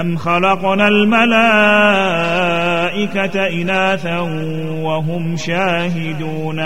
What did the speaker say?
أم خلقنا الملائكة إناثا وهم شاهدون